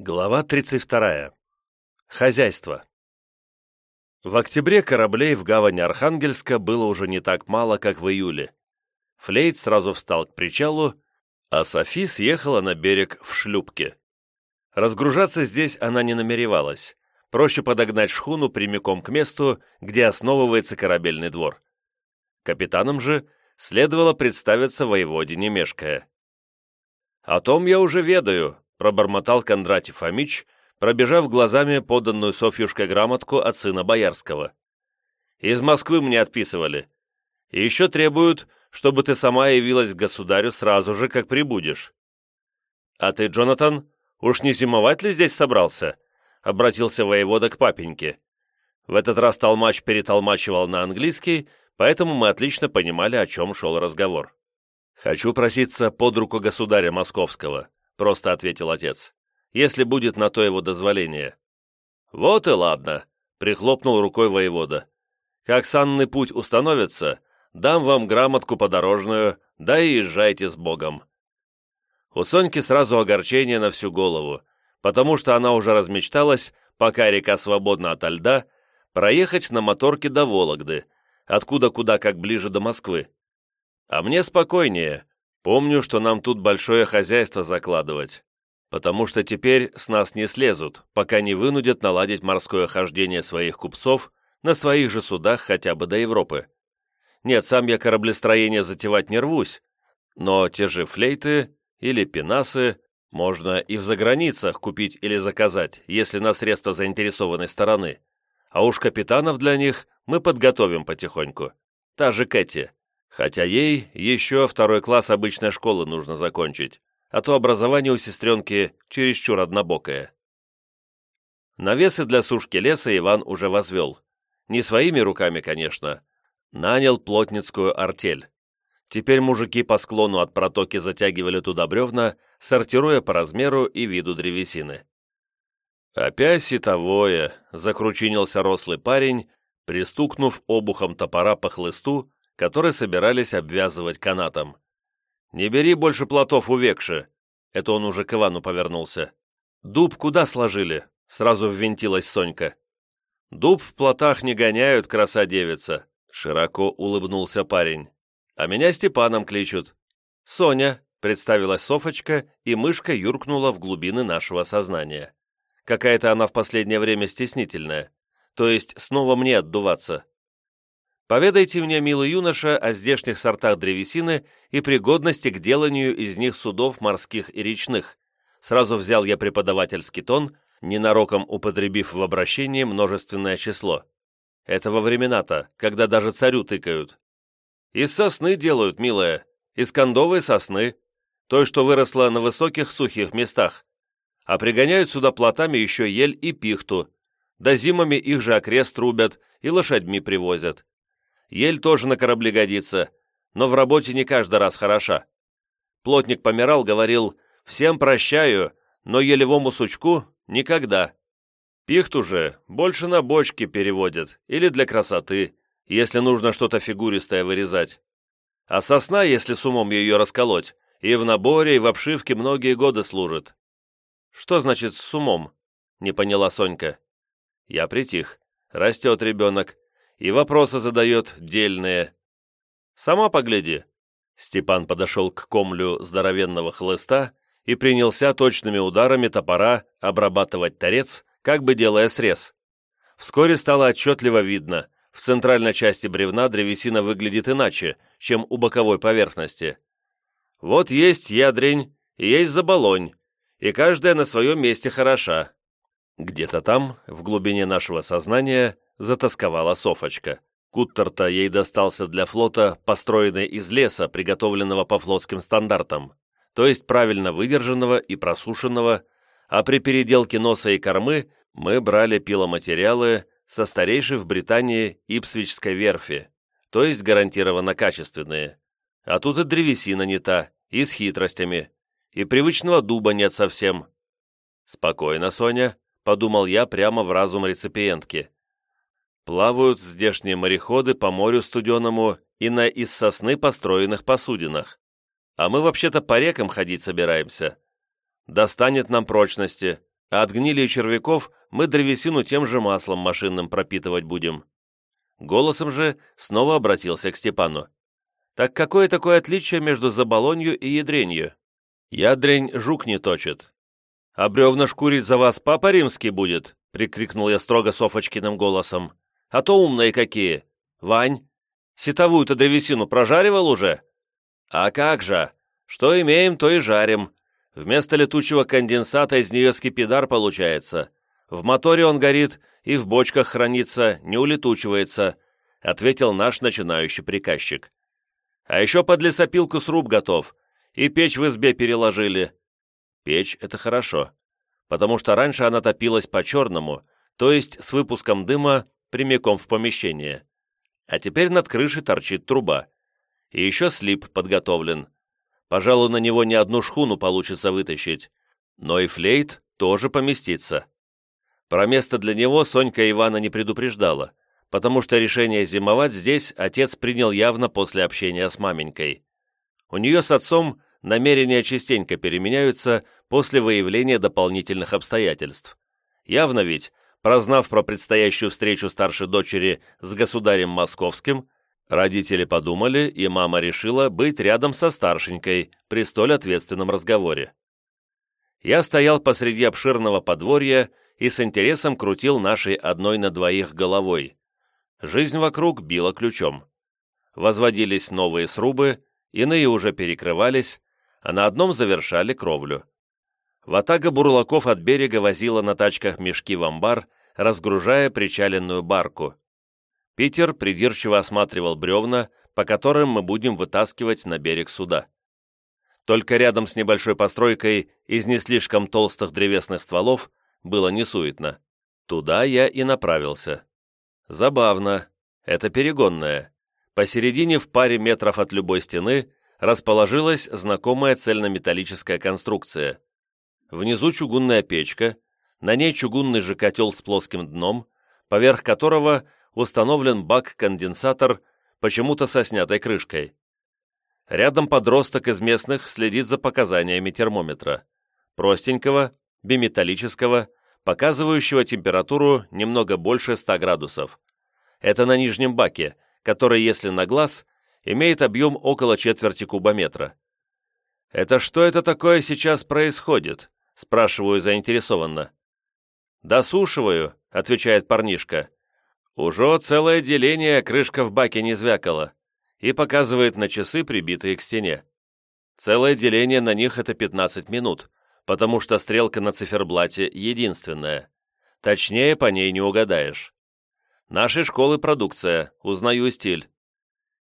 Глава 32. Хозяйство. В октябре кораблей в гавани Архангельска было уже не так мало, как в июле. Флейт сразу встал к причалу, а Софи съехала на берег в шлюпке. Разгружаться здесь она не намеревалась. Проще подогнать шхуну прямиком к месту, где основывается корабельный двор. Капитаном же следовало представиться воеводе не мешкая. «О том я уже ведаю», пробормотал Кондратий Фомич, пробежав глазами поданную Софьюшкой грамотку от сына Боярского. «Из Москвы мне отписывали. И еще требуют, чтобы ты сама явилась к государю сразу же, как прибудешь». «А ты, Джонатан, уж не зимовать ли здесь собрался?» — обратился воевода к папеньке. В этот раз толмач перетолмачивал на английский, поэтому мы отлично понимали, о чем шел разговор. «Хочу проситься под руку государя московского просто ответил отец. «Если будет на то его дозволение». «Вот и ладно», — прихлопнул рукой воевода. «Как санный путь установится, дам вам грамотку подорожную, да и езжайте с Богом». У Соньки сразу огорчение на всю голову, потому что она уже размечталась, пока река свободна ото льда, проехать на моторке до Вологды, откуда куда как ближе до Москвы. А мне спокойнее, Помню, что нам тут большое хозяйство закладывать, потому что теперь с нас не слезут, пока не вынудят наладить морское хождение своих купцов на своих же судах хотя бы до Европы. Нет, сам я кораблестроение затевать не рвусь, но те же флейты или пенасы можно и в заграницах купить или заказать, если на средства заинтересованной стороны. А уж капитанов для них мы подготовим потихоньку. Та же Кэти. Хотя ей еще второй класс обычной школы нужно закончить, а то образование у сестренки чересчур однобокое. Навесы для сушки леса Иван уже возвел. Не своими руками, конечно. Нанял плотницкую артель. Теперь мужики по склону от протоки затягивали туда бревна, сортируя по размеру и виду древесины. «Опять ситовое!» — закручинился рослый парень, пристукнув обухом топора по хлысту который собирались обвязывать канатом. «Не бери больше плотов увекши!» Это он уже к Ивану повернулся. «Дуб куда сложили?» Сразу ввинтилась Сонька. «Дуб в плотах не гоняют, краса-девица!» Широко улыбнулся парень. «А меня Степаном кличут». «Соня», — представилась Софочка, и мышка юркнула в глубины нашего сознания. Какая-то она в последнее время стеснительная. То есть снова мне отдуваться. Поведайте мне, милый юноша, о здешних сортах древесины и пригодности к деланию из них судов морских и речных. Сразу взял я преподавательский тон, ненароком употребив в обращении множественное число. Это во времена-то, когда даже царю тыкают. Из сосны делают, милая, из кондовой сосны, той, что выросла на высоких сухих местах. А пригоняют сюда плотами еще ель и пихту, да зимами их же окрест рубят и лошадьми привозят. Ель тоже на корабле годится, но в работе не каждый раз хороша. Плотник помирал, говорил, «Всем прощаю, но елевому сучку никогда». Пихту же больше на бочки переводят или для красоты, если нужно что-то фигуристое вырезать. А сосна, если с умом ее расколоть, и в наборе, и в обшивке многие годы служит. «Что значит с умом?» — не поняла Сонька. Я притих. Растет ребенок, и вопросы задает дельные. Сама погляди». Степан подошел к комлю здоровенного хлыста и принялся точными ударами топора обрабатывать торец, как бы делая срез. Вскоре стало отчетливо видно, в центральной части бревна древесина выглядит иначе, чем у боковой поверхности. Вот есть ядрень, есть заболонь, и каждая на своем месте хороша. Где-то там, в глубине нашего сознания, затасковала Софочка. Куттер-то ей достался для флота, построенный из леса, приготовленного по флотским стандартам, то есть правильно выдержанного и просушенного, а при переделке носа и кормы мы брали пиломатериалы со старейшей в Британии Ипсвичской верфи, то есть гарантированно качественные. А тут и древесина не та, и с хитростями, и привычного дуба нет совсем. «Спокойно, Соня», — подумал я прямо в разум реципиентки. Плавают здешние мореходы по морю студеному и на из сосны построенных посудинах. А мы вообще-то по рекам ходить собираемся. Достанет нам прочности, а от гнили и червяков мы древесину тем же маслом машинным пропитывать будем. Голосом же снова обратился к Степану. «Так какое такое отличие между заболонью и ядренью? Ядрень жук не точит. А бревна шкурить за вас папа римский будет?» — прикрикнул я строго Софочкиным голосом. «А то умные какие! Вань, сетовую-то древесину прожаривал уже?» «А как же! Что имеем, то и жарим. Вместо летучего конденсата из нее скипидар получается. В моторе он горит и в бочках хранится, не улетучивается», — ответил наш начинающий приказчик. «А еще под лесопилку сруб готов, и печь в избе переложили». Печь — это хорошо, потому что раньше она топилась по-черному, то есть с выпуском дыма прямиком в помещение. А теперь над крышей торчит труба. И еще слип подготовлен. Пожалуй, на него не одну шхуну получится вытащить. Но и флейт тоже поместится. Про место для него Сонька Ивана не предупреждала, потому что решение зимовать здесь отец принял явно после общения с маменькой. У нее с отцом намерения частенько переменяются после выявления дополнительных обстоятельств. Явно ведь, прознав про предстоящую встречу старшей дочери с государем московским, родители подумали, и мама решила быть рядом со старшенькой при столь ответственном разговоре. Я стоял посреди обширного подворья и с интересом крутил нашей одной на двоих головой. Жизнь вокруг била ключом. Возводились новые срубы, иные уже перекрывались, а на одном завершали кровлю. Ватага бурлаков от берега возила на тачках мешки в амбар, разгружая причаленную барку. Питер придирчиво осматривал бревна, по которым мы будем вытаскивать на берег суда. Только рядом с небольшой постройкой из не слишком толстых древесных стволов было несуетно. Туда я и направился. Забавно. Это перегонная. Посередине в паре метров от любой стены расположилась знакомая цельнометаллическая конструкция. Внизу чугунная печка, на ней чугунный же котел с плоским дном, поверх которого установлен бак-конденсатор, почему-то со снятой крышкой. Рядом подросток из местных следит за показаниями термометра. Простенького, биметаллического, показывающего температуру немного больше 100 градусов. Это на нижнем баке, который, если на глаз, имеет объем около четверти кубометра. «Это что это такое сейчас происходит?» – спрашиваю заинтересованно. «Досушиваю», – отвечает парнишка. «Уже целое деление крышка в баке не звякала» и показывает на часы, прибитые к стене. Целое деление на них – это 15 минут, потому что стрелка на циферблате единственная. Точнее, по ней не угадаешь. Нашей школы продукция, узнаю стиль.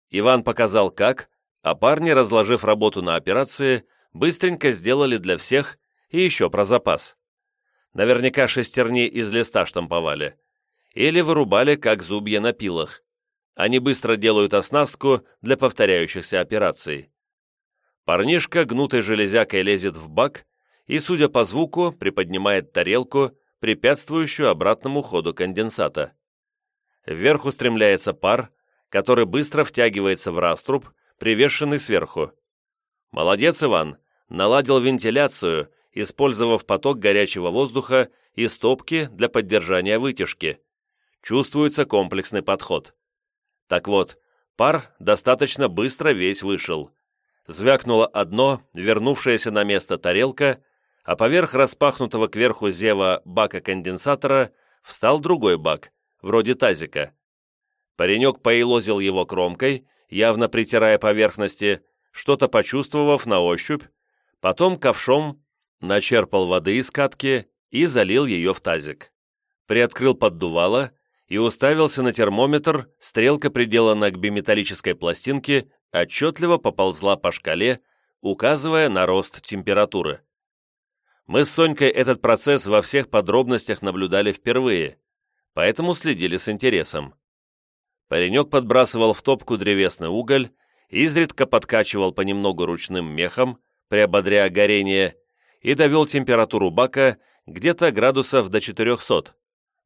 Иван показал как, а парни, разложив работу на операции, быстренько сделали для всех и еще про запас. Наверняка шестерни из листа штамповали. Или вырубали, как зубья на пилах. Они быстро делают оснастку для повторяющихся операций. Парнишка гнутой железякой лезет в бак и, судя по звуку, приподнимает тарелку, препятствующую обратному ходу конденсата. Вверх устремляется пар, который быстро втягивается в раструб, привешенный сверху. Молодец, Иван, наладил вентиляцию, использовав поток горячего воздуха и стопки для поддержания вытяжки. Чувствуется комплексный подход. Так вот, пар достаточно быстро весь вышел. Звякнуло одно, вернувшаяся на место тарелка, а поверх распахнутого кверху зева бака конденсатора встал другой бак, вроде тазика. Паренек поилозил его кромкой, явно притирая поверхности, что-то почувствовав на ощупь, потом ковшом начерпал воды из катки и залил ее в тазик. Приоткрыл поддувало и уставился на термометр, стрелка, приделанная к биметаллической пластинке, отчетливо поползла по шкале, указывая на рост температуры. Мы с Сонькой этот процесс во всех подробностях наблюдали впервые, поэтому следили с интересом. Паренек подбрасывал в топку древесный уголь, изредка подкачивал понемногу ручным мехом, приободряя горение, и довел температуру бака где-то градусов до 400,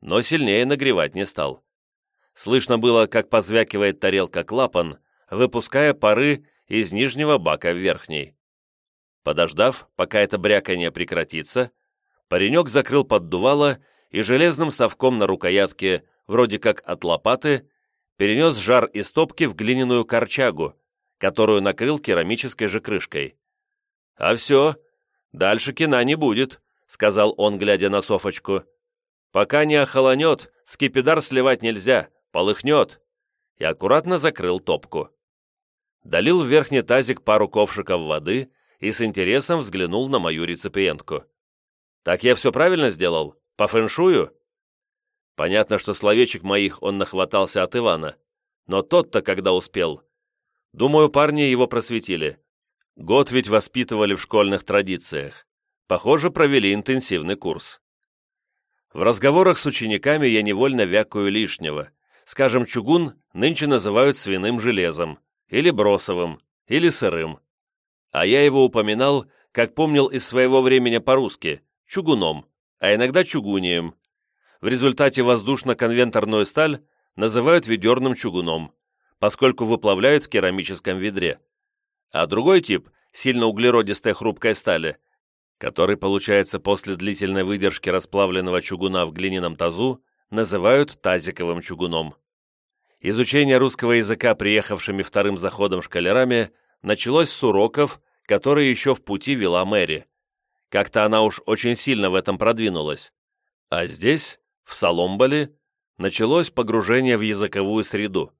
но сильнее нагревать не стал. Слышно было, как позвякивает тарелка клапан, выпуская пары из нижнего бака в верхний. Подождав, пока это бряканье прекратится, Паренек закрыл поддувало и железным совком на рукоятке, вроде как от лопаты, перенес жар из топки в глиняную корчагу, которую накрыл керамической же крышкой. «А все, дальше кина не будет», — сказал он, глядя на Софочку. «Пока не охолонет, скипидар сливать нельзя, полыхнет». И аккуратно закрыл топку. Долил в верхний тазик пару ковшиков воды и с интересом взглянул на мою реципиентку. «Так я все правильно сделал? По фэншую?» Понятно, что словечек моих он нахватался от Ивана, но тот-то когда успел. Думаю, парни его просветили. Год ведь воспитывали в школьных традициях. Похоже, провели интенсивный курс. В разговорах с учениками я невольно вякаю лишнего. Скажем, чугун нынче называют свиным железом, или бросовым, или сырым. А я его упоминал, как помнил из своего времени по-русски, чугуном, а иногда чугунием. В результате воздушно-конвенторную сталь называют ведерным чугуном, поскольку выплавляют в керамическом ведре. А другой тип, сильно углеродистой хрупкой стали, который получается после длительной выдержки расплавленного чугуна в глиняном тазу, называют тазиковым чугуном. Изучение русского языка приехавшими вторым заходом шкалерами началось с уроков, которые еще в пути вела Мэри. Как-то она уж очень сильно в этом продвинулась. А здесь, в Соломболе, началось погружение в языковую среду.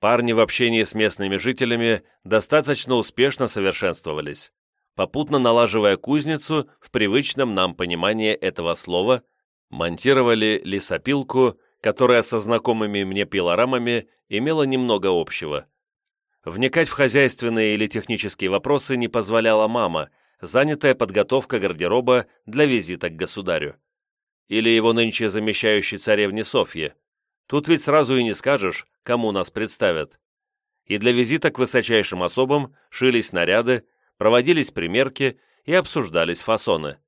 Парни в общении с местными жителями достаточно успешно совершенствовались, попутно налаживая кузницу в привычном нам понимании этого слова, монтировали лесопилку, которая со знакомыми мне пилорамами имела немного общего. Вникать в хозяйственные или технические вопросы не позволяла мама, занятая подготовкой гардероба для визита к государю. Или его нынче замещающей царевне Софье. Тут ведь сразу и не скажешь, кому нас представят. И для визита к высочайшим особам шились наряды, проводились примерки и обсуждались фасоны.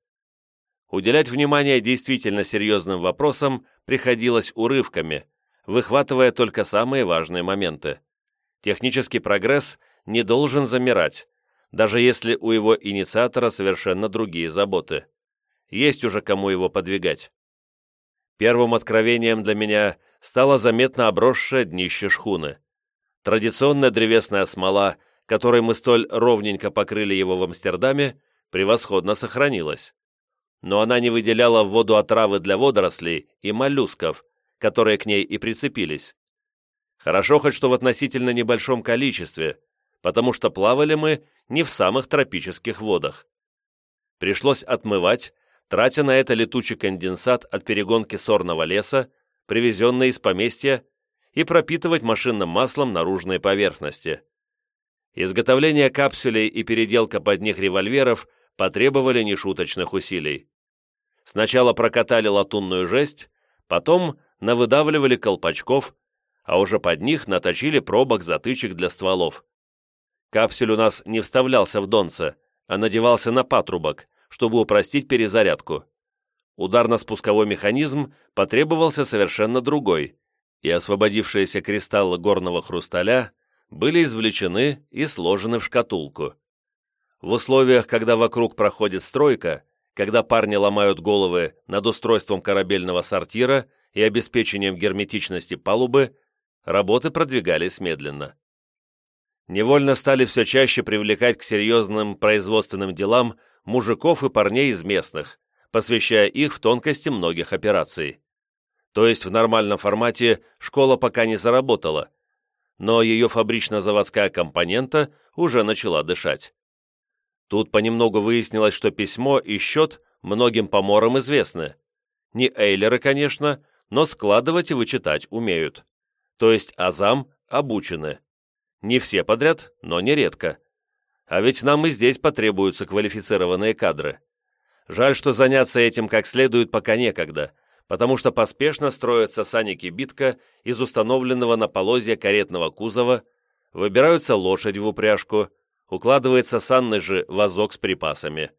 Уделять внимание действительно серьезным вопросам приходилось урывками, выхватывая только самые важные моменты. Технический прогресс не должен замирать, даже если у его инициатора совершенно другие заботы. Есть уже кому его подвигать. Первым откровением для меня стало заметно обросшее днище шхуны. Традиционная древесная смола, которой мы столь ровненько покрыли его в Амстердаме, превосходно сохранилась. Но она не выделяла в воду отравы для водорослей и моллюсков, которые к ней и прицепились. Хорошо хоть что в относительно небольшом количестве, потому что плавали мы не в самых тропических водах. Пришлось отмывать, тратя на это летучий конденсат от перегонки сорного леса, привезенные из поместья, и пропитывать машинным маслом наружные поверхности. Изготовление капсулей и переделка под них револьверов потребовали нешуточных усилий. Сначала прокатали латунную жесть, потом навыдавливали колпачков, а уже под них наточили пробок затычек для стволов. Капсуль у нас не вставлялся в донце, а надевался на патрубок, чтобы упростить перезарядку ударно-спусковой механизм потребовался совершенно другой, и освободившиеся кристаллы горного хрусталя были извлечены и сложены в шкатулку. В условиях, когда вокруг проходит стройка, когда парни ломают головы над устройством корабельного сортира и обеспечением герметичности палубы, работы продвигались медленно. Невольно стали все чаще привлекать к серьезным производственным делам мужиков и парней из местных, посвящая их в тонкости многих операций. То есть в нормальном формате школа пока не заработала, но ее фабрично-заводская компонента уже начала дышать. Тут понемногу выяснилось, что письмо и счет многим поморам известны. Не эйлеры, конечно, но складывать и вычитать умеют. То есть азам обучены. Не все подряд, но нередко. А ведь нам и здесь потребуются квалифицированные кадры. Жаль, что заняться этим как следует пока некогда, потому что поспешно строятся сани-кибитка из установленного на полозья каретного кузова, выбираются лошадь в упряжку, укладывается санный же вазок с припасами.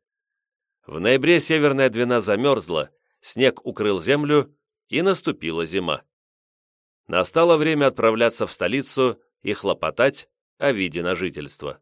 В ноябре северная двина замерзла, снег укрыл землю, и наступила зима. Настало время отправляться в столицу и хлопотать о виде на жительство.